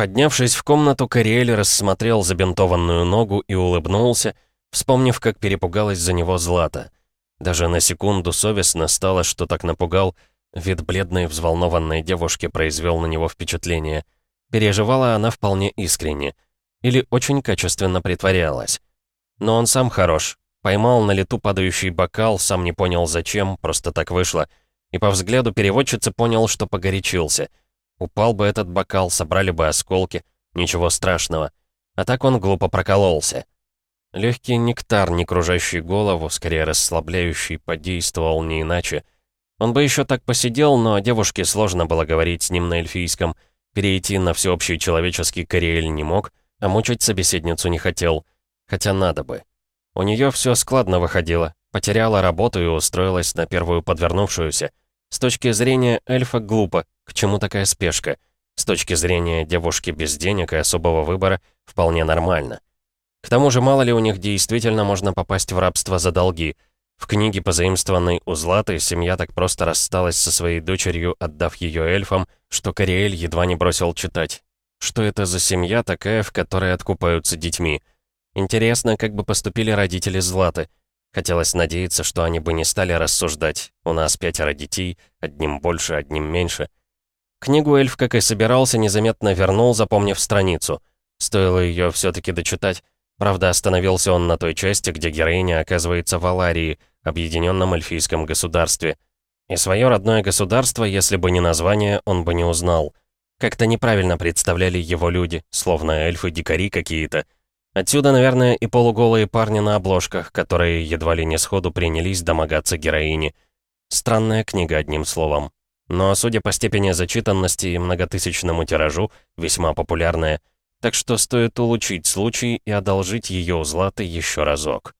Поднявшись в комнату, Кориэль рассмотрел забинтованную ногу и улыбнулся, вспомнив, как перепугалась за него Злата. Даже на секунду совестно стало, что так напугал. Вид бледной, взволнованной девушки произвел на него впечатление. Переживала она вполне искренне. Или очень качественно притворялась. Но он сам хорош. Поймал на лету падающий бокал, сам не понял зачем, просто так вышло. И по взгляду переводчицы понял, что погорячился — Упал бы этот бокал, собрали бы осколки. Ничего страшного. А так он глупо прокололся. Легкий нектар, не кружащий голову, скорее расслабляющий, подействовал не иначе. Он бы еще так посидел, но девушке сложно было говорить с ним на эльфийском. Перейти на всеобщий человеческий кориэль не мог, а мучить собеседницу не хотел. Хотя надо бы. У нее все складно выходило. Потеряла работу и устроилась на первую подвернувшуюся. С точки зрения эльфа глупо, к чему такая спешка? С точки зрения девушки без денег и особого выбора, вполне нормально. К тому же, мало ли у них действительно можно попасть в рабство за долги. В книге, позаимствованной у Златы, семья так просто рассталась со своей дочерью, отдав ее эльфам, что Кориэль едва не бросил читать. Что это за семья такая, в которой откупаются детьми? Интересно, как бы поступили родители Златы. Хотелось надеяться, что они бы не стали рассуждать. У нас пятеро детей, одним больше, одним меньше. Книгу эльф, как и собирался, незаметно вернул, запомнив страницу. Стоило ее все таки дочитать. Правда, остановился он на той части, где героиня оказывается в Аларии, объединенном эльфийском государстве. И свое родное государство, если бы не название, он бы не узнал. Как-то неправильно представляли его люди, словно эльфы-дикари какие-то. Отсюда, наверное, и полуголые парни на обложках, которые едва ли не сходу принялись домогаться героини. Странная книга, одним словом. Но, судя по степени зачитанности и многотысячному тиражу, весьма популярная. Так что стоит улучшить случай и одолжить ее у Златы еще разок.